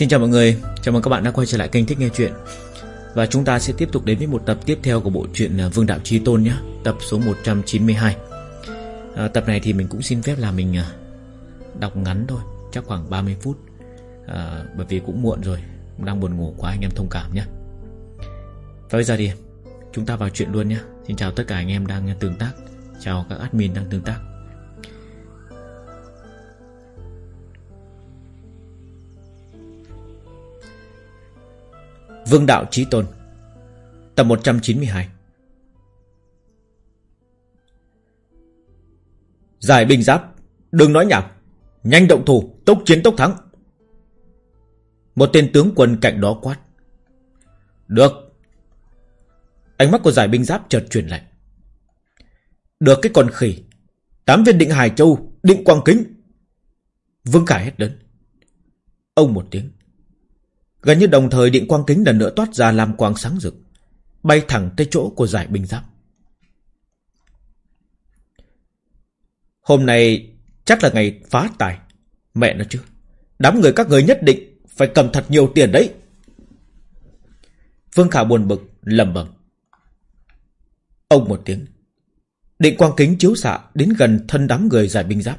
Xin chào mọi người, chào mừng các bạn đã quay trở lại kênh Thích Nghe Chuyện. Và chúng ta sẽ tiếp tục đến với một tập tiếp theo của bộ truyện à, Vương Đạo Trí Tôn nhé Tập số 192 à, Tập này thì mình cũng xin phép là mình à, đọc ngắn thôi, chắc khoảng 30 phút. À, Bởi vì cũng muộn rồi, đang buồn ngủ quá anh em thông cảm nhé. Và bây giờ thì chúng ta vào chuyện luôn nhé. Xin chào tất cả anh em đang à, tương tác. Chào các admin đang tương tác. Vương Đạo Chí Tôn. Tập 192 Giải binh giáp, Đừng nói nhảm. Nhanh động thủ, Tốc chiến tốc thắng. Một tên tướng quân cạnh đó quát. Được. Ánh mắt của giải binh giáp chợt chuyển lại Được cái con khỉ. Tám viên định Hải Châu, Định Quang Kính. Vương Khải hét lớn. Ông một tiếng. Gần như đồng thời điện quang kính lần nữa toát ra làm quang sáng rực, bay thẳng tới chỗ của giải binh giáp. Hôm nay chắc là ngày phá tài. Mẹ nó chứ. Đám người các người nhất định phải cầm thật nhiều tiền đấy. Vương Khả buồn bực, lầm bầm. Ông một tiếng. Định quang kính chiếu xạ đến gần thân đám người giải binh giáp.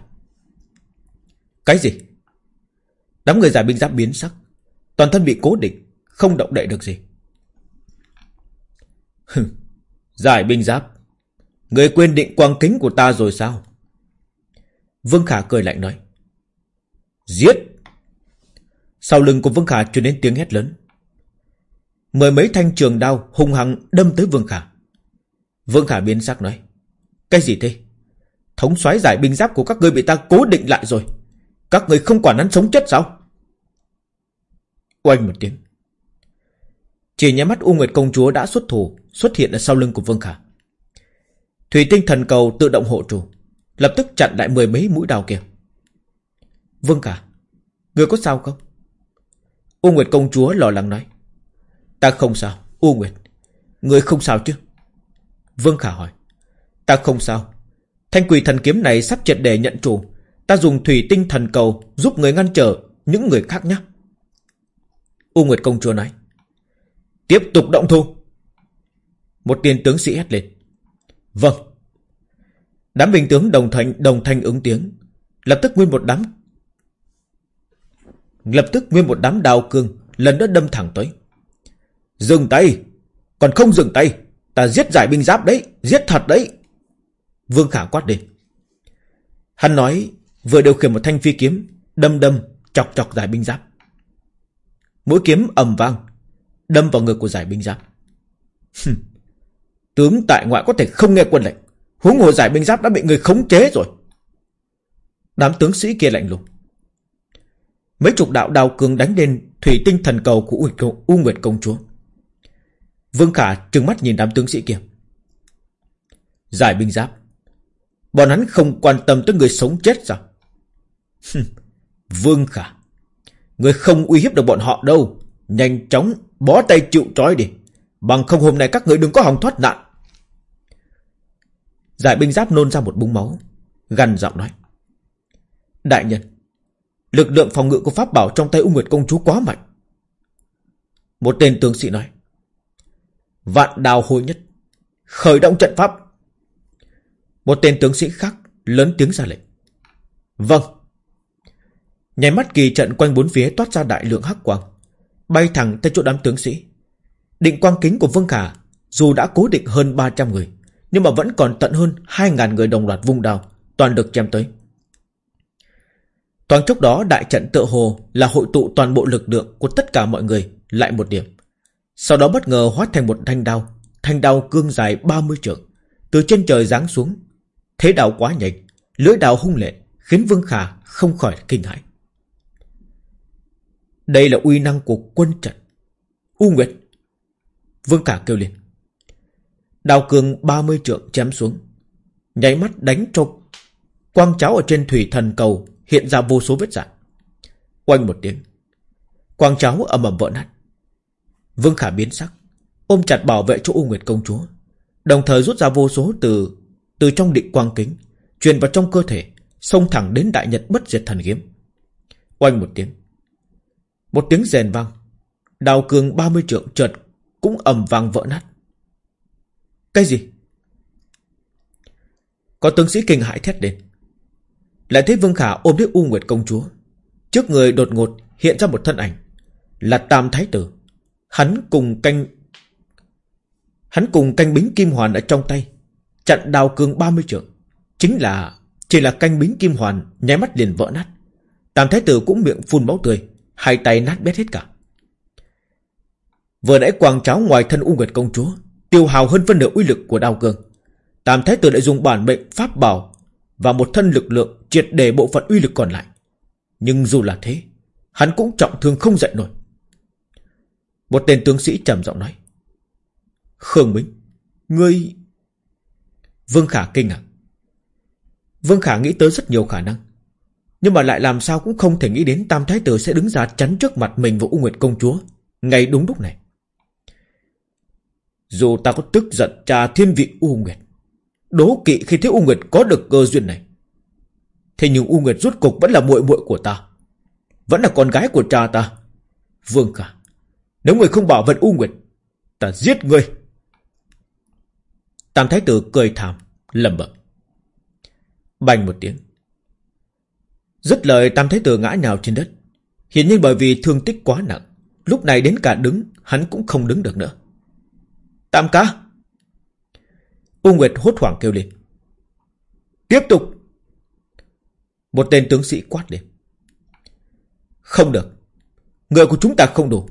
Cái gì? Đám người giải binh giáp biến sắc. Toàn thân bị cố định, Không động đậy được gì. Giải binh giáp. Người quên định quang kính của ta rồi sao? Vương Khả cười lạnh nói. Giết! Sau lưng của Vương Khả truyền đến tiếng hét lớn. Mười mấy thanh trường đao hung hăng đâm tới Vương Khả. Vương Khả biến sắc nói. Cái gì thế? Thống soái giải binh giáp của các ngươi bị ta cố định lại rồi. Các người không quản hắn sống chết sao? Oanh một tiếng. Chỉ nhắm mắt U Nguyệt Công Chúa đã xuất thủ, xuất hiện ở sau lưng của Vương Khả. Thủy tinh thần cầu tự động hộ trù, lập tức chặn lại mười mấy mũi đào kia. Vương Khả, người có sao không? U Nguyệt Công Chúa lo lắng nói. Ta không sao, U Nguyệt. Người không sao chứ? Vương Khả hỏi. Ta không sao. Thanh quỷ thần kiếm này sắp triệt để nhận chủ. Ta dùng thủy tinh thần cầu giúp người ngăn trở những người khác nhé. U Nguyệt Công Chúa nói. Tiếp tục động thu. Một tiền tướng sĩ hét lên. Vâng. Đám binh tướng đồng thanh đồng thanh ứng tiếng. Lập tức nguyên một đám. Lập tức nguyên một đám đào cương lần nữa đâm thẳng tới. Dừng tay. Còn không dừng tay. Ta giết giải binh giáp đấy. Giết thật đấy. Vương Khả quát đi. Hắn nói, vừa điều khiển một thanh phi kiếm, đâm đâm chọc chọc giải binh giáp. Mũi kiếm ầm vang, Đâm vào ngực của giải binh giáp. Tướng tại ngoại có thể không nghe quân lệnh, Huống hồ giải binh giáp đã bị người khống chế rồi. Đám tướng sĩ kia lạnh lùng. Mấy chục đạo đào cường đánh lên Thủy tinh thần cầu của U Nguyệt Công Chúa. Vương Khả trừng mắt nhìn đám tướng sĩ kia. Giải binh giáp, Bọn hắn không quan tâm tới người sống chết sao? Vương Khả. Người không uy hiếp được bọn họ đâu. Nhanh chóng bó tay chịu trói đi. Bằng không hôm nay các người đừng có hòng thoát nạn. Giải binh giáp nôn ra một búng máu. Gần giọng nói. Đại nhân. Lực lượng phòng ngự của Pháp bảo trong tay U Nguyệt Công Chúa quá mạnh. Một tên tướng sĩ nói. Vạn đào hôi nhất. Khởi động trận pháp. Một tên tướng sĩ khác lớn tiếng ra lệnh. Vâng. Nháy mắt kỳ trận quanh bốn phía toát ra đại lượng hắc quang, bay thẳng tới chỗ đám tướng sĩ. Định quang kính của Vương Khả dù đã cố định hơn 300 người, nhưng mà vẫn còn tận hơn 2.000 người đồng loạt vung đao, toàn được chém tới. Toàn chốc đó đại trận tựa hồ là hội tụ toàn bộ lực lượng của tất cả mọi người lại một điểm. Sau đó bất ngờ hóa thành một thanh đao, thanh đao cương dài 30 trượng, từ trên trời giáng xuống. Thế đạo quá nhanh, lưỡi đao hung lệ, khiến Vương Khả không khỏi kinh hãi. Đây là uy năng của quân trận. U Nguyệt. Vương Khả kêu lên. Đào cường 30 trượng chém xuống. Nháy mắt đánh cho quang cháo ở trên thủy thần cầu hiện ra vô số vết rạn Quanh một tiếng. Quang cháo ầm ầm vỡ nát. Vương Khả biến sắc. Ôm chặt bảo vệ chỗ U Nguyệt công chúa. Đồng thời rút ra vô số từ từ trong định quang kính. Truyền vào trong cơ thể. Xông thẳng đến đại nhật bất diệt thần kiếm. Oanh một tiếng. Một tiếng rèn vang. Đào cường 30 trượng chợt Cũng ầm vang vỡ nát. Cái gì? Có tướng sĩ kinh hãi thét lên. Lại thấy Vương Khả ôm lấy U Nguyệt công chúa. Trước người đột ngột hiện ra một thân ảnh, Là Tam Thái Tử. Hắn cùng canh, Hắn cùng canh bính kim hoàn ở trong tay, Chặn đào cường 30 trượng. Chính là, Chỉ là canh bính kim hoàn Nháy mắt liền vỡ nát. Tam Thái Tử cũng miệng phun máu tươi Hai tay nát bét hết cả. Vừa nãy quàng cháo ngoài thân U Nguyệt công chúa Tiêu hào hơn phân nửa uy lực của đao cương Tam Thái Tử lại dùng bản mệnh pháp bảo Và một thân lực lượng Triệt để bộ phận uy lực còn lại. Nhưng dù là thế Hắn cũng trọng thương không dậy nổi. Một tên tướng sĩ trầm giọng nói Khương Minh, Ngươi Vương Khả kinh ngạc. Vương Khả nghĩ tới rất nhiều khả năng. Nhưng mà lại làm sao cũng không thể nghĩ đến Tam Thái Tử sẽ đứng ra chắn trước mặt mình và U Nguyệt Công Chúa. Ngay đúng lúc này. Dù ta có tức giận cha thiên vị U Nguyệt, Đố kỵ khi thấy U Nguyệt có được cơ duyên này, Thế nhưng U Nguyệt rút cục vẫn là muội muội của ta, Vẫn là con gái của cha ta. Vương Khả, Nếu người không bảo vệ U Nguyệt, Ta giết người. Tam Thái Tử cười thảm lầm bẩm. Bành một tiếng. Dứt lời, Tam Thái Tử ngã nhào trên đất. Hiện nhiên bởi vì thương tích quá nặng, Lúc này đến cả đứng, Hắn cũng không đứng được nữa. Tam ca! U Nguyệt hốt hoảng kêu lên. Tiếp tục! Một tên tướng sĩ quát lên. Không được. Người của chúng ta không đủ.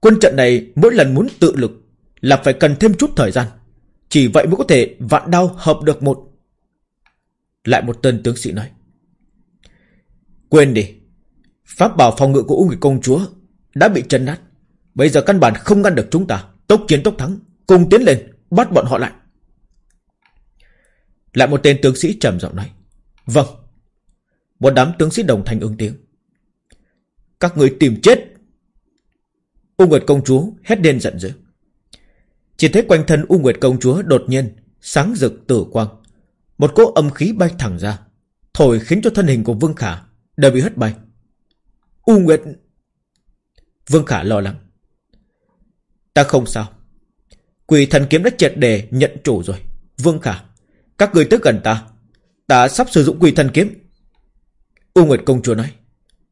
Quân trận này mỗi lần muốn tự lực Là phải cần thêm chút thời gian. Chỉ vậy mới có thể vạn đau hợp được một. Lại một tên tướng sĩ nói. Quên đi. Pháp bảo phòng ngự của U Nguyệt Công Chúa Đã bị chân nát. Bây giờ căn bản không ngăn được chúng ta. Tốc chiến tốc thắng, Cùng tiến lên, Bắt bọn họ lại. Lại một tên tướng sĩ trầm giọng nói. Vâng. Một đám tướng sĩ đồng thanh ứng tiếng. Các người tìm chết. U Nguyệt Công Chúa hét lên giận dữ. Chỉ thấy quanh thân U Nguyệt Công Chúa đột nhiên Sáng rực tử quang. Một cỗ âm khí bay thẳng ra, Thổi khiến cho thân hình của Vương Khả Đều bị hất bay. U Nguyệt. Vương Khả lo lắng. Ta không sao. Quỷ thần kiếm đã triệt đề nhận chủ rồi. Vương Khả, Các người tới gần ta. Ta sắp sử dụng quỷ thần kiếm. U Nguyệt công chúa nói.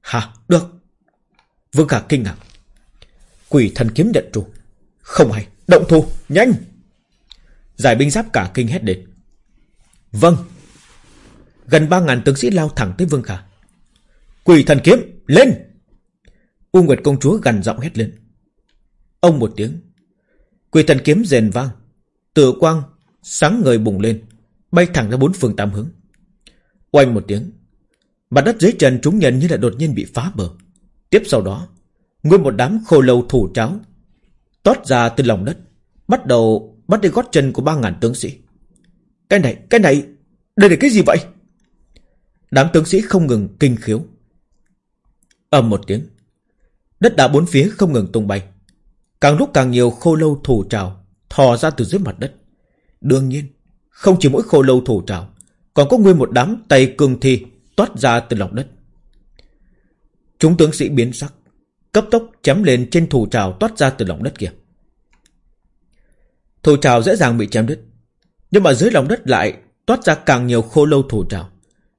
Hả, được. Vương Khả kinh ngạc. Quỷ thần kiếm nhận chủ. Không hay. Động thủ. Nhanh. Giải binh giáp cả kinh hét đến. Vâng. Gần ba ngàn tướng sĩ lao thẳng tới Vương Khả. Quỷ thần kiếm Lên! U Nguyệt công chúa gần giọng hét lên. Ông một tiếng. Quỷ thần kiếm rền vang. Tử quang sáng ngời bùng lên Bay thẳng ra bốn phương tám hướng. Oanh một tiếng. Mặt đất dưới chân chúng nhận như là đột nhiên bị phá bờ. Tiếp sau đó Nguyên một đám khô lâu thủ cháo. Tót ra từ lòng đất Bắt đầu bắt đi gót chân của ba ngàn tướng sĩ. Cái này, cái này Đây là cái gì vậy? Đám tướng sĩ không ngừng kinh khiếu ầm một tiếng. Đất đá bốn phía không ngừng tung bay. Càng lúc càng nhiều khô lâu thủ trào Thò ra từ dưới mặt đất. Đương nhiên, Không chỉ mỗi khô lâu thủ trào, Còn có nguyên một đám tay cường thi Toát ra từ lòng đất. Chúng tướng sĩ biến sắc, Cấp tốc chém lên trên thủ trào toát ra từ lòng đất kia. Thủ trào dễ dàng bị chém đứt, Nhưng mà dưới lòng đất lại Toát ra càng nhiều khô lâu thủ trào,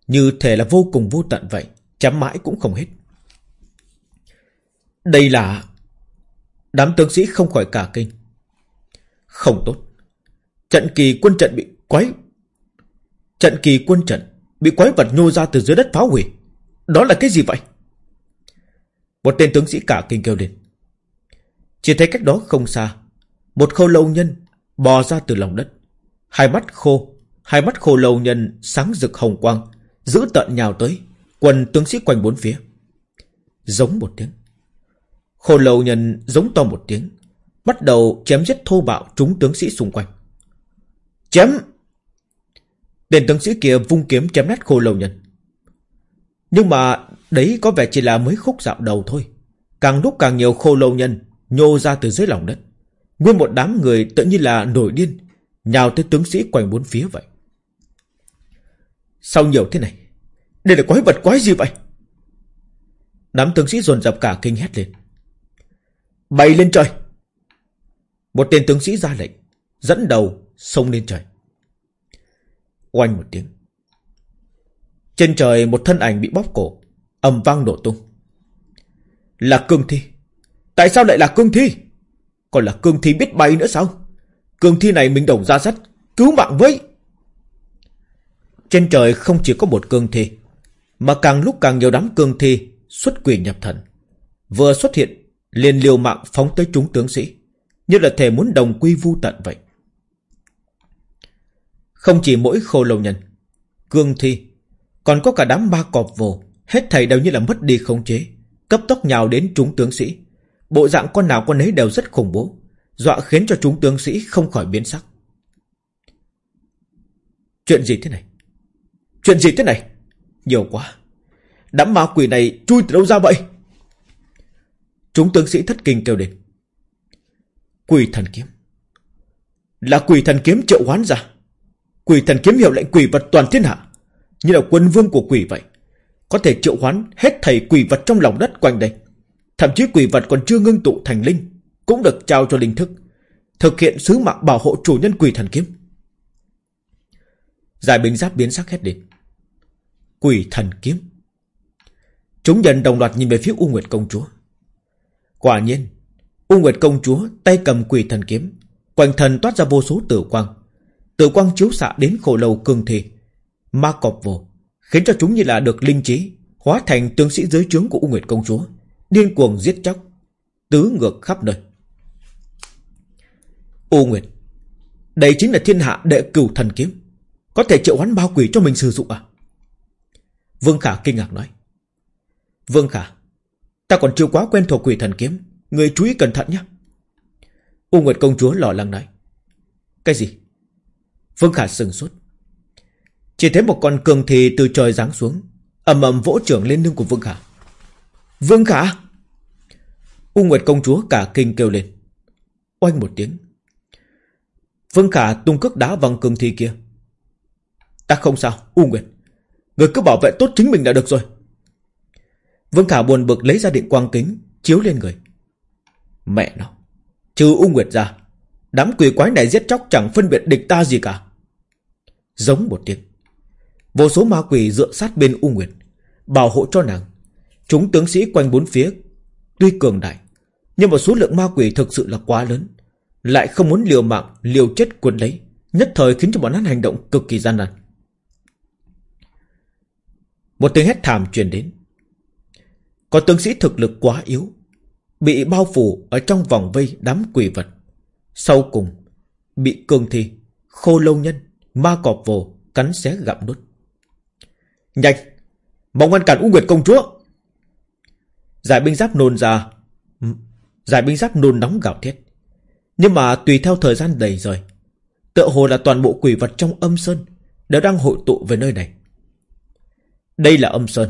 Như thể là vô cùng vô tận vậy, Chém mãi cũng không hết. Đây là Đám tướng sĩ không khỏi cả kinh. Không tốt. Trận kỳ quân trận bị quái Trận kỳ quân trận Bị quái vật nhô ra từ dưới đất phá hủy. Đó là cái gì vậy? Một tên tướng sĩ cả kinh kêu lên. Chỉ thấy cách đó không xa, Một khâu lâu nhân Bò ra từ lòng đất. Hai mắt khô, Hai mắt khô lâu nhân sáng rực hồng quang Giữ tận nhào tới, Quần tướng sĩ quanh bốn phía. Giống một tiếng. Khô lầu nhân giống to một tiếng, Bắt đầu chém giết thô bạo chúng tướng sĩ xung quanh. Chém! Tên tướng sĩ kia vung kiếm chém nát khô lầu nhân. Nhưng mà Đấy có vẻ chỉ là mới khúc dạo đầu thôi. Càng lúc càng nhiều khô lâu nhân Nhô ra từ dưới lòng đất. Nguyên một đám người tự như là nổi điên, Nhào tới tướng sĩ quanh bốn phía vậy. Sao nhiều thế này? Đây là quái vật quái gì vậy? Đám tướng sĩ dồn dập cả kinh hét lên. Bay lên trời. Một tên tướng sĩ ra lệnh, Dẫn đầu sông lên trời. Oanh một tiếng. Trên trời một thân ảnh bị bóp cổ, ầm vang nổ tung. Là cương thi. Tại sao lại là cương thi? Còn là cương thi biết bay nữa sao? Cương thi này mình đồng ra sắt, Cứu mạng với. Trên trời không chỉ có một cương thi, Mà càng lúc càng nhiều đám cương thi Xuất quỷ nhập thần. Vừa xuất hiện liền liều mạng phóng tới chúng tướng sĩ. Như là thể muốn đồng quy vu tận vậy. Không chỉ mỗi khô lâu nhân, Cương thi, Còn có cả đám ba cọp vồ, Hết thầy đều như là mất đi khống chế, Cấp tốc nhào đến chúng tướng sĩ. Bộ dạng con nào con ấy đều rất khủng bố, Dọa khiến cho chúng tướng sĩ không khỏi biến sắc. Chuyện gì thế này? Chuyện gì thế này? Nhiều quá. Đám ma quỷ này chui từ đâu ra vậy? Chúng tướng sĩ thất kinh kêu lên. Quỷ thần kiếm. Là quỷ thần kiếm triệu hoán ra. Quỷ thần kiếm hiệu lệnh quỷ vật toàn thiên hạ. Như là quân vương của quỷ vậy. Có thể triệu hoán hết thầy quỷ vật trong lòng đất quanh đây. Thậm chí quỷ vật còn chưa ngưng tụ thành linh Cũng được trao cho linh thức. Thực hiện sứ mạng bảo hộ chủ nhân quỷ thần kiếm. Giải binh giáp biến sắc hết đi Quỷ thần kiếm. Chúng nhân đồng loạt nhìn về phía U Nguyệt công chúa. Quả nhiên, U Nguyệt công chúa tay cầm quỷ thần kiếm, Quanh thần toát ra vô số tử quang. Tử quang chiếu xạ đến khổ lầu cường thi Ma cọp vô Khiến cho chúng như là được linh trí, Hóa thành tướng sĩ giới trướng của U Nguyệt công chúa, Điên cuồng giết chóc, Tứ ngược khắp nơi. U Nguyệt, Đây chính là thiên hạ đệ cửu thần kiếm. Có thể triệu hoán bao quỷ cho mình sử dụng à? Vương Khả kinh ngạc nói. Vương Khả Ta còn chưa quá quen thuộc quỷ thần kiếm. Người chú ý cẩn thận nhé. U Nguyệt công chúa lo lắng nói. Cái gì? Vương Khả sừng sốt. Chỉ thấy một con cường thì từ trời giáng xuống, ầm ầm vỗ trưởng lên lưng của Vương Khả. Vương Khả! U Nguyệt công chúa cả kinh kêu lên. Oanh một tiếng. Vương Khả tung cước đá văng cường thi kia. Ta không sao, U Nguyệt. Người cứ bảo vệ tốt chính mình là được rồi. Vương Khả buồn bực lấy ra điện quang kính, Chiếu lên người. Mẹ nó, Trừ U Nguyệt ra, Đám quỷ quái này giết chóc chẳng phân biệt địch ta gì cả. Giống một tiếng, Vô số ma quỷ dựa sát bên U Nguyệt, Bảo hộ cho nàng. Chúng tướng sĩ quanh bốn phía, Tuy cường đại, Nhưng mà số lượng ma quỷ thực sự là quá lớn, Lại không muốn liều mạng, liều chết quân lấy, Nhất thời khiến cho bọn hắn hành động cực kỳ gian nan. Một tiếng hét thảm truyền đến có tướng sĩ thực lực quá yếu, Bị bao phủ ở trong vòng vây đám quỷ vật. Sau cùng, Bị cường thi, Khô lâu nhân, Ma cọp vồ Cắn xé gặm nuốt. Nhanh Mong ngăn cản U Nguyệt công chúa. Giải binh giáp nôn ra, Giải binh giáp nôn nóng gạo thiết Nhưng mà tùy theo thời gian đầy rồi Tựa hồ là toàn bộ quỷ vật trong âm sơn Đều đang hội tụ về nơi này. Đây là âm sơn,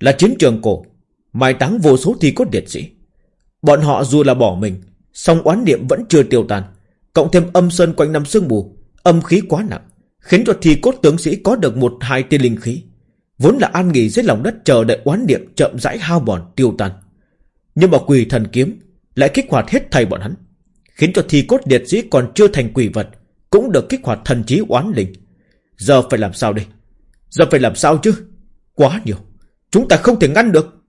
Là chiến trường cổ mai táng vô số thi cốt liệt sĩ. Bọn họ dù là bỏ mình, song oán niệm vẫn chưa tiêu tan, cộng thêm âm sơn quanh năm sương mù, âm khí quá nặng, khiến cho thi cốt tướng sĩ có được một hai tiên linh khí, vốn là an nghỉ dưới lòng đất chờ đợi oán niệm chậm rãi hao bòn tiêu tan. Nhưng mà quỷ thần kiếm lại kích hoạt hết thầy bọn hắn, khiến cho thi cốt liệt sĩ còn chưa thành quỷ vật cũng được kích hoạt thần trí oán linh. Giờ phải làm sao đây? Giờ phải làm sao chứ? Quá nhiều. Chúng ta không thể ngăn được.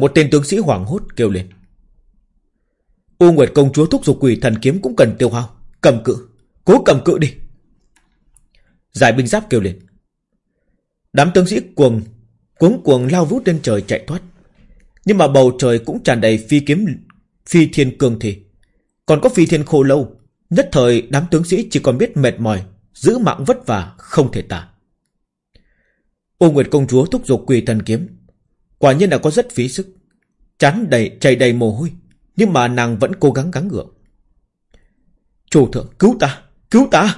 Một tên tướng sĩ hoảng hốt kêu lên. U Nguyệt công chúa thúc giục quỷ thần kiếm cũng cần tiêu hao. Cầm cự. Cố cầm cự đi. Giải binh giáp kêu lên. Đám tướng sĩ cuồng cuống cuồng lao vút lên trời chạy thoát. Nhưng mà bầu trời cũng tràn đầy phi kiếm phi thiên cường thì. Còn có phi thiên khô lâu. Nhất thời đám tướng sĩ chỉ còn biết mệt mỏi, giữ mạng vất vả, không thể tả. U Nguyệt công chúa thúc giục quỷ thần kiếm, Quả nhiên là có rất phí sức. Chán đầy, chảy đầy mồ hôi, Nhưng mà nàng vẫn cố gắng gắng gượng. Chủ thượng, cứu ta Cứu ta!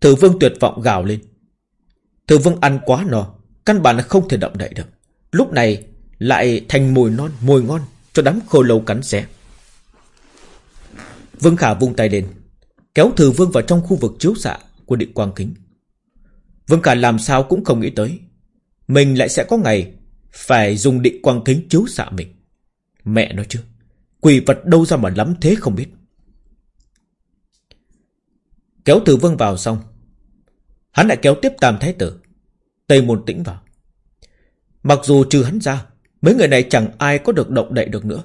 Thử vương tuyệt vọng gào lên. Thử vương ăn quá no, Căn bản là không thể động đậy được. Lúc này lại thành mùi non, mùi ngon Cho đám khô lâu cắn xé. Vương Khả vung tay lên, Kéo thử vương vào trong khu vực chiếu xạ Của định quang kính. Vương Khả làm sao cũng không nghĩ tới mình lại sẽ có ngày Phải dùng định quang kính chiếu xạ mình. Mẹ nói chứ, Quỷ vật đâu ra mà lắm thế không biết. Kéo từ vương vào xong, Hắn lại kéo tiếp tam thái tử, Tây môn tĩnh vào. Mặc dù trừ hắn ra, Mấy người này chẳng ai có được động đậy được nữa.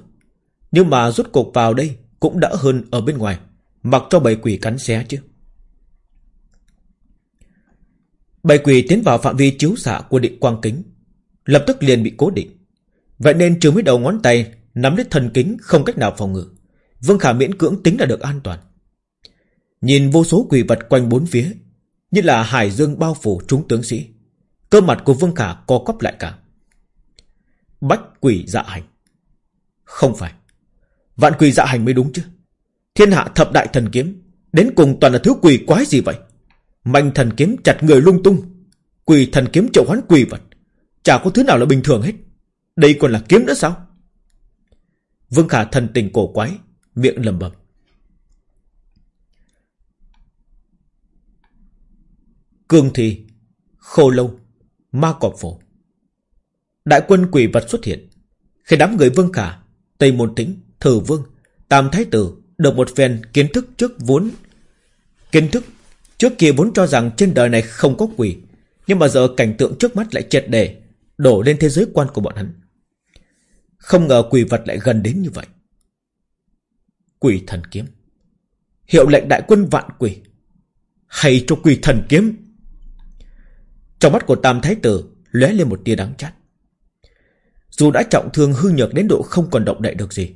Nhưng mà rút cuộc vào đây Cũng đỡ hơn ở bên ngoài, Mặc cho bầy quỷ cắn xé chứ. Bầy quỷ tiến vào phạm vi chiếu xạ của định quang kính, Lập tức liền bị cố định. Vậy nên trừ mấy đầu ngón tay Nắm lấy thần kính không cách nào phòng ngự. Vương Khả miễn cưỡng tính là được an toàn. Nhìn vô số quỷ vật quanh bốn phía, Như là hải dương bao phủ chúng tướng sĩ, Cơ mặt của Vương Khả co quắp lại cả. Bách quỷ dạ hành. Không phải. Vạn quỷ dạ hành mới đúng chứ. Thiên hạ thập đại thần kiếm, Đến cùng toàn là thứ quỷ quái gì vậy? Mạnh thần kiếm chặt người lung tung. Quỷ thần kiếm triệu hoán quỷ vật. Chả có thứ nào là bình thường hết. Đây còn là kiếm nữa sao? Vương Khả thần tình cổ quái, Miệng lầm bầm Cương thi, Khô lâu, Ma cọp phổ. Đại quân quỷ vật xuất hiện. Khi đám người Vương Khả, Tây Môn Tĩnh Thử Vương, Tam Thái Tử Được một phen kiến thức trước vốn, Kiến thức Trước kia vốn cho rằng trên đời này không có quỷ, Nhưng mà giờ cảnh tượng trước mắt lại triệt đề Đổ lên thế giới quan của bọn hắn. Không ngờ quỷ vật lại gần đến như vậy. Quỷ thần kiếm. Hiệu lệnh đại quân vạn quỷ. Hay cho quỷ thần kiếm. Trong mắt của Tam Thái Tử lóe lên một tia đáng chát. Dù đã trọng thương hư nhược đến độ không còn động đậy được gì,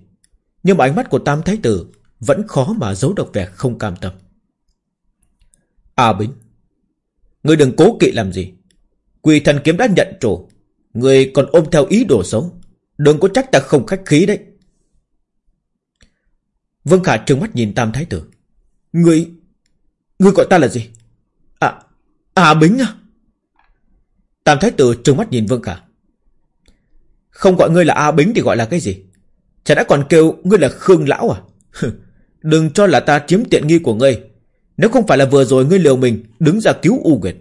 Nhưng mà ánh mắt của Tam Thái Tử Vẫn khó mà giấu được vẻ không cam tâm. À Bính Ngươi đừng cố kỵ làm gì. Quỳ thần kiếm đã nhận chủ Ngươi còn ôm theo ý đồ xấu. Đừng có trách ta không khách khí đấy. Vương Khả trừng mắt nhìn Tam Thái Tử. Ngươi Ngươi gọi ta là gì? À À Bính à? Tam Thái Tử trừng mắt nhìn Vương Khả. Không gọi ngươi là A Bính thì gọi là cái gì? Chả đã còn kêu ngươi là Khương Lão à? Đừng cho là ta chiếm tiện nghi của ngươi nếu không phải là vừa rồi ngươi liều mình Đứng ra cứu U Nguyệt,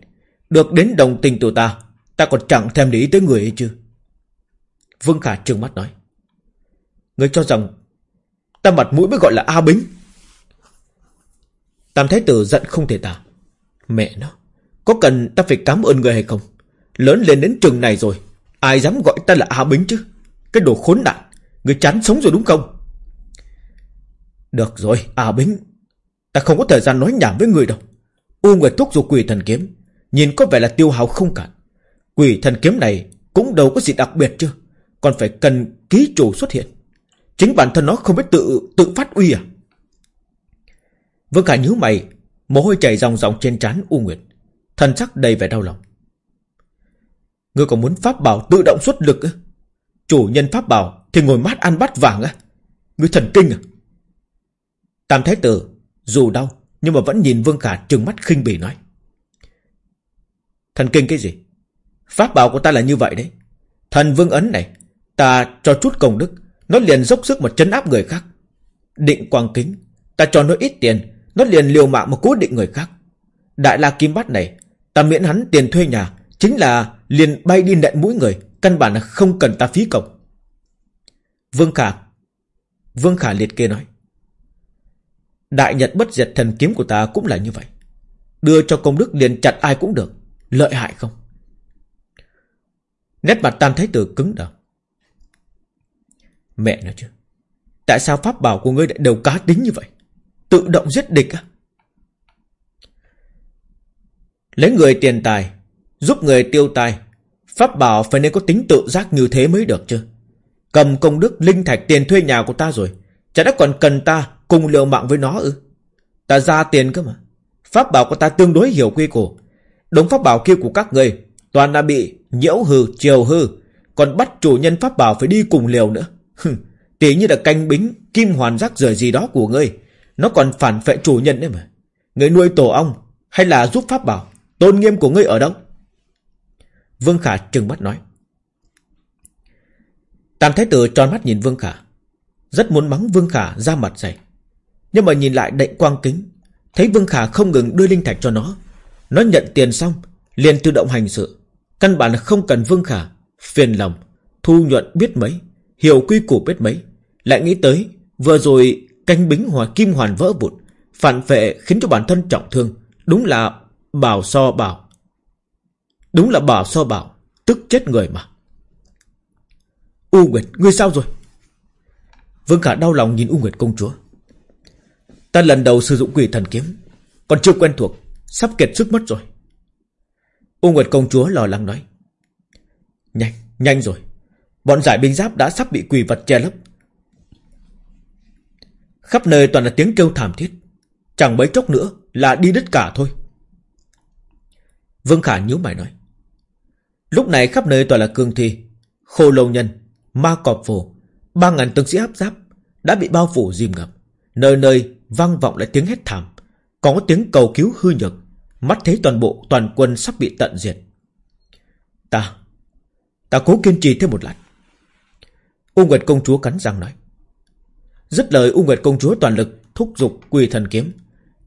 Được đến đồng tình từ ta Ta còn chẳng thèm để ý tới người ấy chứ. Vương Khả trừng mắt nói. Ngươi cho rằng Ta mặt mũi mới gọi là A Bính. Tam Thái Tử giận không thể tả. Mẹ nó, Có cần ta phải cảm ơn người hay không? Lớn lên đến trường này rồi, Ai dám gọi ta là A Bính chứ? Cái đồ khốn nạn, Người chán sống rồi đúng không? Được rồi, A Bính. Ta không có thời gian nói nhảm với người đâu. U Nguyệt thúc giục quỷ thần kiếm. Nhìn có vẻ là tiêu hao không cạn. Quỷ thần kiếm này cũng đâu có gì đặc biệt chứ. Còn phải cần ký chủ xuất hiện. Chính bản thân nó không biết tự tự phát uy à. Vương Khả nhíu mày. Mồ hôi chảy ròng ròng trên trán U Nguyệt. Thần sắc đầy vẻ đau lòng. Ngươi còn muốn pháp bảo tự động xuất lực á? Chủ nhân pháp bảo thì ngồi mát ăn bát vàng á? Ngươi thần kinh à? Tam Thái Tử dù đau, Nhưng mà vẫn nhìn Vương Khả trừng mắt khinh bỉ nói. Thần kinh cái gì? Pháp bảo của ta là như vậy đấy. Thần vương ấn này, Ta cho chút công đức, Nó liền dốc sức mà chấn áp người khác. Định quang kính, Ta cho nó ít tiền, Nó liền liều mạng mà cố định người khác. Đại la kim bát này, Ta miễn hắn tiền thuê nhà, Chính là liền bay đi nện mũi người, Căn bản là không cần ta phí cộng Vương Khả Vương Khả liệt kê nói. Đại nhật bất diệt thần kiếm của ta cũng là như vậy. Đưa cho công đức liền chặt ai cũng được. Lợi hại không? Nét mặt tam thái tử cứng đờ. Mẹ nói chứ. Tại sao pháp bảo của ngươi lại đều cá tính như vậy? Tự động giết địch á? Lấy người tiền tài, giúp người tiêu tài. Pháp bảo phải nên có tính tự giác như thế mới được chứ. Cầm công đức linh thạch tiền thuê nhà của ta rồi. Chả đã còn cần ta Cùng liều mạng với nó ư? Ta ra tiền cơ mà. Pháp bảo của ta tương đối hiểu quy củ. Đống pháp bảo kia của các người Toàn là bị nhiễu hư, chiều hư. Còn bắt chủ nhân pháp bảo phải đi cùng liều nữa. Tí như là canh bính Kim hoàn rác rời gì đó của ngươi. Nó còn phản phệ chủ nhân đấy mà. Người nuôi tổ ong Hay là giúp pháp bảo Tôn nghiêm của ngươi ở đâu? Vương Khả trừng mắt nói. Tam Thái Tử tròn mắt nhìn Vương Khả. Rất muốn mắng Vương Khả ra mặt dày nhưng mà nhìn lại đệnh quang kính Thấy Vương Khả không ngừng đưa linh thạch cho nó. Nó nhận tiền xong liền tự động hành sự. Căn bản là không cần Vương Khả Phiền lòng Thu nhuận biết mấy Hiểu quy củ biết mấy. Lại nghĩ tới Vừa rồi canh bính hòa kim hoàn vỡ vụn Phản phệ khiến cho bản thân trọng thương. Đúng là bảo so bảo. Đúng là bảo so bảo Tức chết người mà. U Nguyệt, ngươi sao rồi? Vương Khả đau lòng nhìn U Nguyệt công chúa. Ta lần đầu sử dụng quỷ thần kiếm, còn chưa quen thuộc, sắp kiệt sức mất rồi. U Nguyệt công chúa lo lắng nói. Nhanh, nhanh rồi. Bọn giải binh giáp đã sắp bị quỷ vật che lấp. Khắp nơi toàn là tiếng kêu thảm thiết. Chẳng mấy chốc nữa là đi đứt cả thôi. Vương Khả nhíu mày nói. Lúc này khắp nơi toàn là cương thi, khô lâu nhân, ma cọp phổ, ba ngàn tướng sĩ áp giáp đã bị bao phủ dìm ngập. Nơi nơi vang vọng lại tiếng hét thảm, còn có tiếng cầu cứu hư nhược, mắt thấy toàn bộ toàn quân sắp bị tận diệt. Ta, ta cố kiên trì thêm một lát. U Nguyệt công chúa cắn răng nói. Dứt lời U Nguyệt công chúa toàn lực thúc giục quỳ thần kiếm,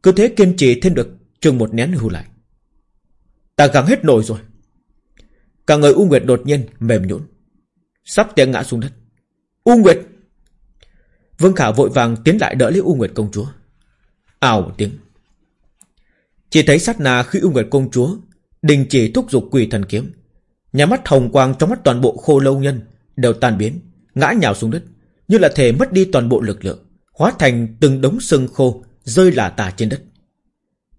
cứ thế kiên trì thêm được chừng một nén hưu lại. Ta gắng hết nổi rồi. Cả người U Nguyệt đột nhiên mềm nhũn. Sắp té ngã xuống đất U Nguyệt Vương Khả vội vàng tiến lại đỡ lấy U Nguyệt công chúa ào một tiếng. Chỉ thấy sát na khi ưu Nguyệt công chúa, Đình chỉ thúc giục quỷ thần kiếm. Nhà mắt hồng quang trong mắt toàn bộ khô lâu nhân Đều tan biến, Ngã nhào xuống đất, Như là thể mất đi toàn bộ lực lượng, Hóa thành từng đống sưng khô Rơi lả tả trên đất.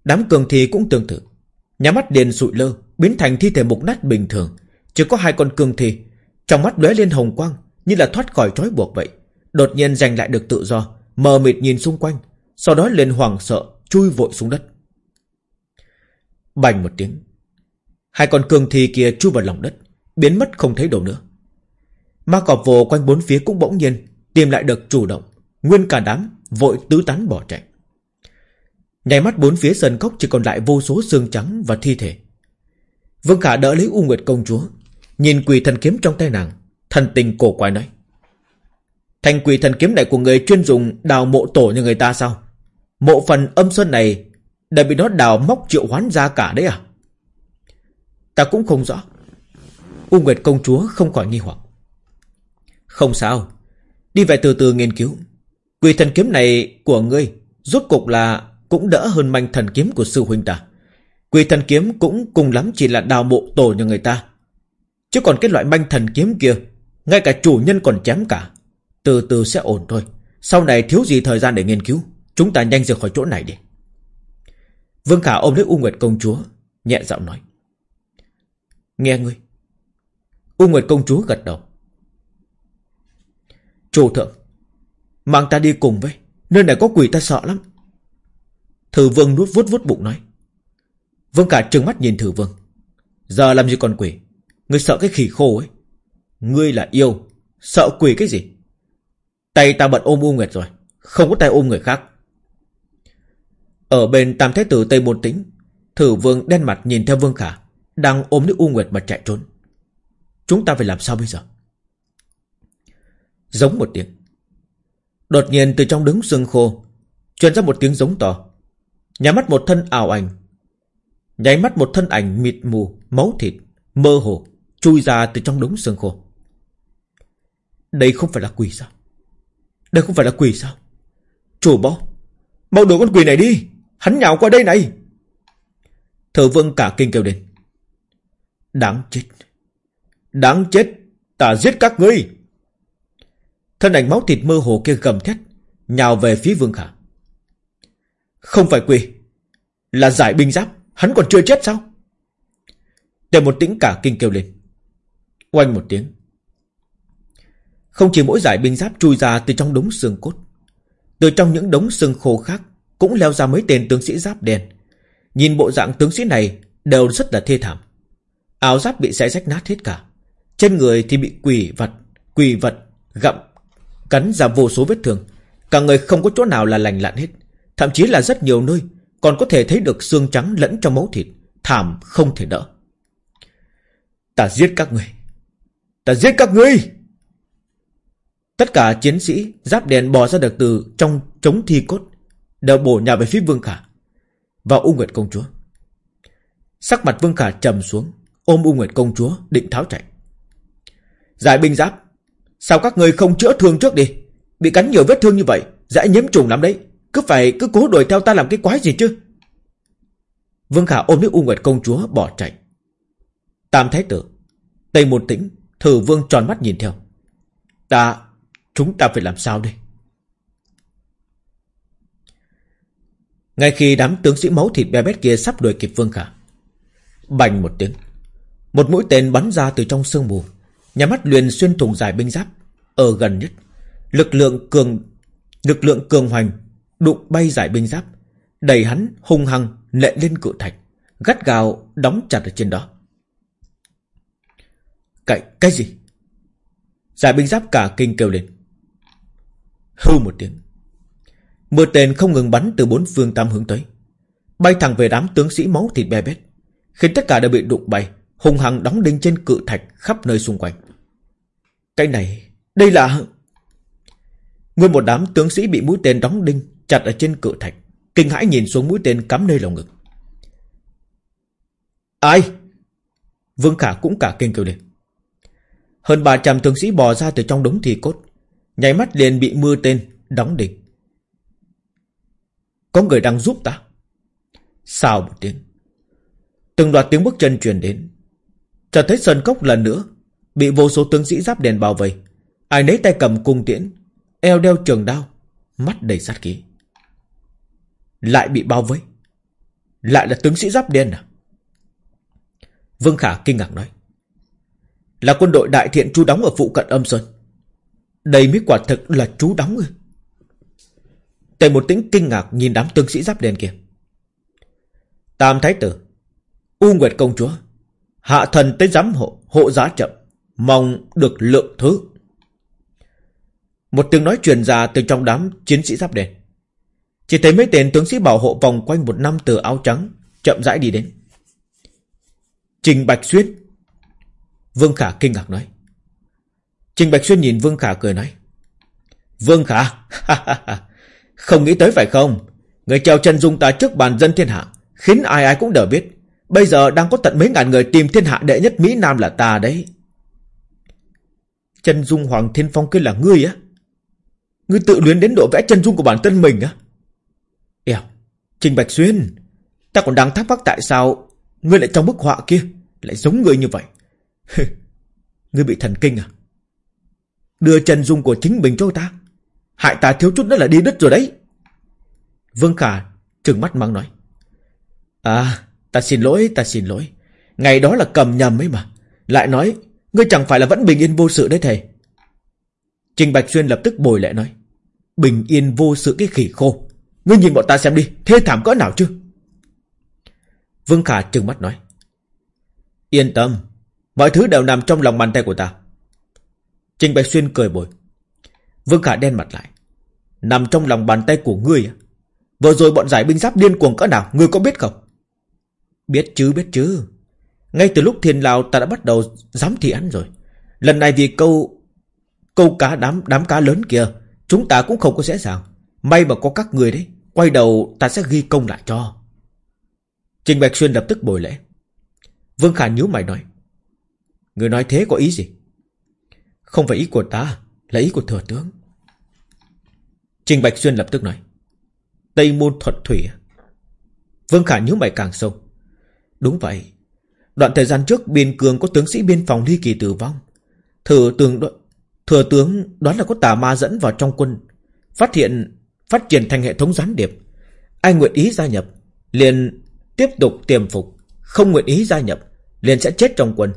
Đám cường thi cũng tương tự. Nhà mắt điền sụi lơ, Biến thành thi thể mục nát bình thường. Chỉ có hai con cường thi, trong mắt lóe lên hồng quang, Như là thoát khỏi trói buộc vậy. Đột nhiên giành lại được tự do, Mờ mịt nhìn xung quanh sau đó lên hoàng sợ, Chui vội xuống đất. Bành một tiếng, Hai con cường thi kia chui vào lòng đất, Biến mất không thấy đâu nữa. Ma cọp vồ quanh bốn phía cũng bỗng nhiên Tìm lại được chủ động, Nguyên cả đám vội tứ tán bỏ chạy. Nhảy mắt bốn phía sân cốc Chỉ còn lại vô số xương trắng và thi thể. Vương Khả đỡ lấy U Nguyệt công chúa, Nhìn quỷ thần kiếm trong tay nàng, Thần tình cổ quái nói Thành quỷ thần kiếm này của người chuyên dùng đào mộ tổ như người ta sao? Mộ phần âm sơn này Đã bị nó đào móc triệu hoán ra cả đấy à? Ta cũng không rõ. U Nguyệt công chúa không khỏi nghi hoặc. Không sao. Đi về từ từ nghiên cứu. Quỷ thần kiếm này của ngươi Rốt cục là cũng đỡ hơn manh thần kiếm của sư huynh ta. Quỷ thần kiếm cũng cùng lắm chỉ là đào mộ tổ như người ta. Chứ còn cái loại manh thần kiếm kia, Ngay cả chủ nhân còn chém cả. Từ từ sẽ ổn thôi. Sau này thiếu gì thời gian để nghiên cứu? Chúng ta nhanh rời khỏi chỗ này đi. Vương Khả ôm lấy U Nguyệt công chúa, Nhẹ giọng nói. Nghe ngươi. U Nguyệt công chúa gật đầu. Chủ thượng, Mang ta đi cùng với, Nơi này có quỷ ta sợ lắm. Thử vương nuốt vuốt vuốt bụng nói. Vương Khả trừng mắt nhìn thử vương. Giờ làm gì còn quỷ? Ngươi sợ cái khỉ khô ấy. Ngươi là yêu, Sợ quỷ cái gì? Tay ta bận ôm U Nguyệt rồi, Không có tay ôm người khác. Ở bên Tam thế Tử Tây Môn Tĩnh Thử vương đen mặt nhìn theo Vương Khả, Đang ôm nước U Nguyệt mà chạy trốn. Chúng ta phải làm sao bây giờ? Giống một tiếng. Đột nhiên từ trong đứng xương khô, truyền ra một tiếng giống to. Nhà mắt một thân ảo ảnh. Nháy mắt một thân ảnh mịt mù, Máu thịt, Mơ hồ, Chui ra từ trong đống xương khô. Đây không phải là quỷ sao? Đây không phải là quỷ sao? Chủ bó Mau đuổi con quỷ này đi! Hắn nhào qua đây này. Thờ vương cả kinh kêu lên. Đáng chết. Đáng chết. Ta giết các ngươi. Thân ảnh máu thịt mơ hồ kia gầm thét Nhào về phía vương khả. Không phải quỳ, Là giải binh giáp. Hắn còn chưa chết sao? Tề một tĩnh cả kinh kêu lên. Oanh một tiếng. Không chỉ mỗi giải binh giáp chui ra từ trong đống xương cốt. Từ trong những đống xương khô khác cũng leo ra mấy tên tướng sĩ giáp đen. Nhìn bộ dạng tướng sĩ này đều rất là thê thảm. Áo giáp bị xé rách nát hết cả. Trên người thì bị quỷ vật, quỷ vật gặm, cắn ra vô số vết thương. Cả người không có chỗ nào là lành lặn hết. Thậm chí là rất nhiều nơi còn có thể thấy được xương trắng lẫn trong máu thịt. Thảm không thể đỡ. Ta giết các người. Ta giết các ngươi! Tất cả chiến sĩ giáp đèn bò ra được từ trong chống thi cốt đều bổ nhà về phía Vương Khả và U Nguyệt công chúa. Sắc mặt Vương Khả trầm xuống, ôm U Nguyệt công chúa định tháo chạy. Giải binh giáp Sao các người không chữa thương trước đi? Bị cắn nhiều vết thương như vậy Dễ nhiễm trùng lắm đấy. Cứ phải cứ cố đuổi theo ta làm cái quái gì chứ? Vương Khả ôm lấy U Nguyệt công chúa bỏ chạy. Tam Thái Tử Tây Môn Tĩnh Thử Vương tròn mắt nhìn theo. Ta Chúng ta phải làm sao đây? Ngay khi đám tướng sĩ máu thịt bé bét kia sắp đuổi kịp Vương Khả Bành một tiếng. Một mũi tên bắn ra từ trong sương mù. Nhà mắt liền xuyên thủng dài binh giáp Ở gần nhất. Lực lượng cường Lực lượng cường hoành Đụng bay giải binh giáp Đẩy hắn hung hăng lệ lên cự thạch Gắt gào đóng chặt ở trên đó. Cái, cái gì? Giải binh giáp cả kinh kêu lên. Hư một tiếng. Mưa tên không ngừng bắn từ bốn phương tam hướng tới. Bay thẳng về đám tướng sĩ máu thịt be bét Khiến tất cả đều bị đụng bay Hùng hằng đóng đinh trên cự thạch khắp nơi xung quanh. Cái này, Đây là Nguyên một đám tướng sĩ bị mũi tên đóng đinh Chặt ở trên cự thạch, Kinh hãi nhìn xuống mũi tên cắm nơi lồng ngực. Ai? Vương Khả cũng cả kinh kêu lên. Hơn 300 tướng sĩ bò ra từ trong đống thì cốt, Nháy mắt liền bị mưa tên Đóng đinh. Có người đang giúp ta? Sao một tiếng? Từng loạt tiếng bước chân truyền đến. Chợt thấy sơn cốc lần nữa, Bị vô số tướng sĩ giáp đèn bao vây. Ai nấy tay cầm cung tiễn, Eo đeo trường đao, Mắt đầy sát khí. Lại bị bao vây? Lại là tướng sĩ giáp đen à? Vương Khả kinh ngạc nói. Là quân đội đại thiện chú đóng ở phụ cận âm sơn. Đây mới quả thực là chú đóng ư Tề một tính kinh ngạc nhìn đám tướng sĩ giáp đen kia. Tam Thái Tử, U Nguyệt Công Chúa, Hạ thần tới giám hộ Hộ giá chậm, Mong được lượng thứ. Một tiếng nói truyền ra từ trong đám chiến sĩ giáp đen. Chỉ thấy mấy tên tướng sĩ bảo hộ vòng quanh một năm từ áo trắng, Chậm rãi đi đến. Trình Bạch Xuyên, Vương Khả kinh ngạc nói. Trình Bạch Xuyên nhìn Vương Khả cười nói. Vương Khả Không nghĩ tới phải không? Người treo chân dung ta trước bàn dân thiên hạ, Khiến ai ai cũng đều biết. Bây giờ đang có tận mấy ngàn người tìm thiên hạ đệ nhất Mỹ Nam là ta đấy. Chân dung Hoàng Thiên Phong kia là ngươi á? Ngươi tự luyến đến độ vẽ chân dung của bản thân mình á? Eo, Trình Bạch Xuyên, Ta còn đang thắc mắc tại sao Ngươi lại trong bức họa kia Lại giống ngươi như vậy? Ngươi bị thần kinh à? Đưa chân dung của chính mình cho ta. Hại ta thiếu chút nữa là đi đứt rồi đấy. Vương Khả trừng mắt mắng nói. À Ta xin lỗi, ta xin lỗi. Ngày đó là cầm nhầm ấy mà. Lại nói, Ngươi chẳng phải là vẫn bình yên vô sự đấy thầy. Trình Bạch Xuyên lập tức bồi lại nói. Bình yên vô sự cái khỉ khô. Ngươi nhìn bọn ta xem đi, Thê thảm cỡ nào chứ? Vương Khả trừng mắt nói. Yên tâm, Mọi thứ đều nằm trong lòng bàn tay của ta. Trình Bạch Xuyên cười bồi. Vương Khả đen mặt lại. Nằm trong lòng bàn tay của ngươi à? Vừa rồi bọn giải binh giáp điên cuồng cỡ nào, Ngươi có biết không? Biết chứ biết chứ. Ngay từ lúc thiên lao ta đã bắt đầu dám thị ăn rồi. Lần này vì câu Câu cá đám đám cá lớn kia, Chúng ta cũng không có dễ dàng. May mà có các người đấy, Quay đầu ta sẽ ghi công lại cho. Trình Bạch Xuyên lập tức bồi lễ. Vương Khả nhíu mày nói, Người nói thế có ý gì? Không phải ý của ta, Là ý của thừa tướng. Trình Bạch Xuyên lập tức nói Tây môn thuật thủy? À? Vương Khả nhíu mày càng sâu Đúng vậy. Đoạn thời gian trước, biên cương có tướng sĩ biên phòng ly kỳ tử vong. Thừa tướng thừa tướng đoán là có tà ma dẫn vào trong quân. Phát hiện, phát triển thành hệ thống gián điệp. Ai nguyện ý gia nhập, liền tiếp tục tiềm phục. Không nguyện ý gia nhập, liền sẽ chết trong quân.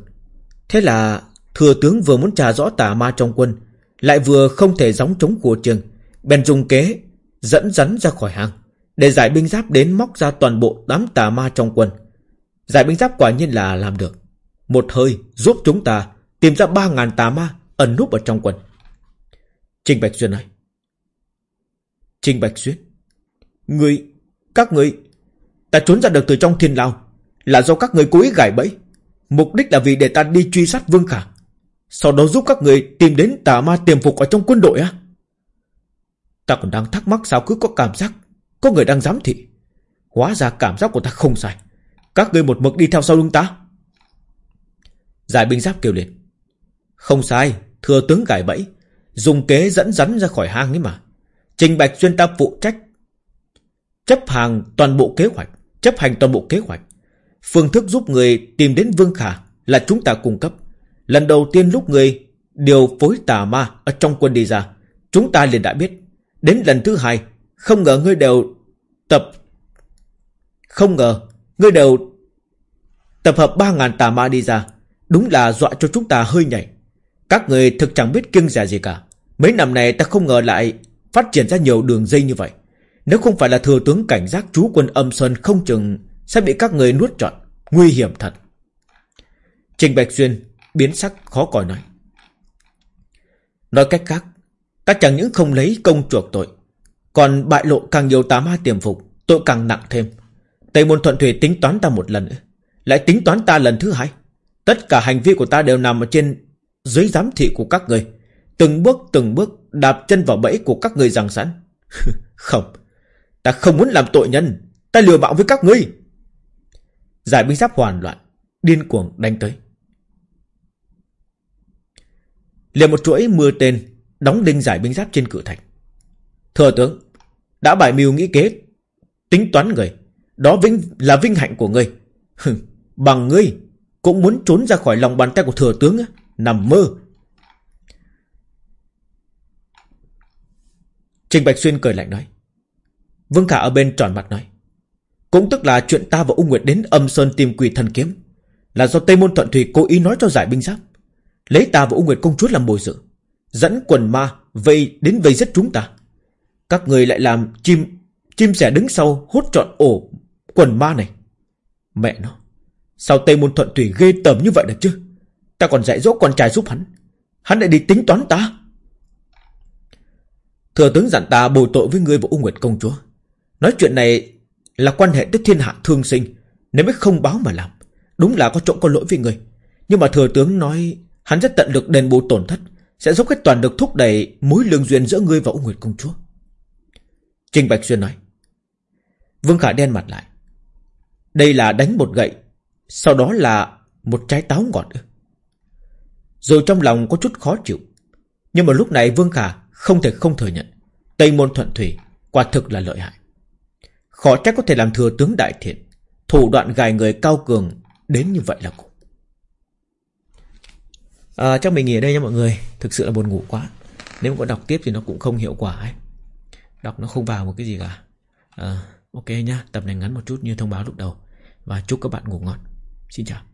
Thế là, thừa tướng vừa muốn trả rõ tà ma trong quân, lại vừa không thể gióng chống của trường bèn dùng kế dẫn rắn ra khỏi hàng để giải binh giáp đến móc ra toàn bộ đám tà ma trong quân Giải binh giáp quả nhiên là làm được. Một hơi giúp chúng ta tìm ra ba ngàn tà ma ẩn núp ở trong quân. Trình Bạch Xuyên nói. Trình Bạch Xuyên. Người, các người, ta trốn ra được từ trong thiên lao là do các người cố ý gài bẫy. Mục đích là vì để ta đi truy sát Vương Khả. Sau đó giúp các người tìm đến tà ma tiềm phục ở trong quân đội á. Ta còn đang thắc mắc sao cứ có cảm giác có người đang giám thị. Hóa ra cảm giác của ta không sai. Các ngươi một mực đi theo sau lưng ta. Giải binh giáp kêu lên. Không sai, Thừa tướng cải bẫy, Dùng kế dẫn rắn ra khỏi hang ấy mà. Trình Bạch Xuyên ta phụ trách Chấp hàng toàn bộ kế hoạch, Chấp hành toàn bộ kế hoạch. Phương thức giúp người tìm đến Vương Khả Là chúng ta cung cấp. Lần đầu tiên lúc người điều phối tà ma Ở trong quân đi ra, Chúng ta liền đã biết. Đến lần thứ hai, Không ngờ ngươi đều tập, Không ngờ ngươi đều Tập hợp ba ngàn tà ma đi ra. Đúng là dọa cho chúng ta hơi nhảy Các người thực chẳng biết kiêng rẻ gì cả. Mấy năm này ta không ngờ lại Phát triển ra nhiều đường dây như vậy. Nếu không phải là thừa tướng cảnh giác chú quân âm sơn Không chừng sẽ bị các người nuốt trọn. Nguy hiểm thật. Trình Bạch Xuyên biến sắc khó còi nói. Nói cách khác Ta chẳng những không lấy công chuộc tội. Còn bại lộ càng nhiều tà ma tiềm phục, Tội càng nặng thêm. Tây môn thuận thủy tính toán ta một lần nữa Lại tính toán ta lần thứ hai. Tất cả hành vi của ta đều nằm ở trên Dưới giám thị của các người. Từng bước từng bước đạp chân vào bẫy của các người rằng sẵn. Không, Ta không muốn làm tội nhân. Ta lừa bạo với các ngươi. Giải binh giáp hoàn loạn, Điên cuồng đánh tới. Liền một chuỗi mưa tên Đóng đinh giải binh giáp trên cửa thành Thừa tướng, Đã bài mưu nghĩ kế, Tính toán người, Đó vinh, là vinh hạnh của ngươi Bằng ngươi Cũng muốn trốn ra khỏi lòng bàn tay của thừa tướng Nằm mơ. Trình Bạch Xuyên cười lạnh nói. Vương Khả ở bên tròn mặt nói. Cũng tức là chuyện ta và Ung Nguyệt đến âm sơn tìm quỷ thần kiếm, Là do Tây Môn Thuận Thủy cố ý nói cho giải binh giáp. Lấy ta và Ung Nguyệt công chúa làm bồi dự Dẫn quần ma vây đến vây giết chúng ta. Các người lại làm chim Chim sẻ đứng sau hút trọn ổ Quần ma này. Mẹ nó, Sao Tây Môn Thuận Thủy ghê tởm như vậy được chứ? Ta còn dạy dỗ con trai giúp hắn. Hắn lại đi tính toán ta. Thừa tướng dặn ta bồi tội với ngươi và U Nguyệt công chúa. Nói chuyện này Là quan hệ tới thiên hạ thương sinh. Nếu mới không báo mà làm, Đúng là có chỗ có lỗi với ngươi. Nhưng mà thừa tướng nói, Hắn rất tận lực đền bù tổn thất. Sẽ giúp hết toàn lực thúc đẩy mối lương duyên giữa ngươi và Úng Nguyệt công chúa. Trình Bạch Xuyên nói. Vương Khả đen mặt lại. Đây là đánh một gậy, Sau đó là một trái táo ngọt Rồi trong lòng có chút khó chịu, Nhưng mà lúc này Vương Khả không thể không thừa nhận, Tây môn thuận thủy Quả thực là lợi hại. Khó trách có thể làm thừa tướng đại thiện, Thủ đoạn gài người cao cường Đến như vậy là cũng à, Chắc mình nghỉ ở đây nha mọi người Thực sự là buồn ngủ quá. Nếu mà có đọc tiếp thì nó cũng không hiệu quả ấy. Đọc nó không vào một cái gì cả. À, Ok nhá Tập này ngắn một chút như thông báo lúc đầu. Và chúc các bạn ngủ ngon. Xin chào.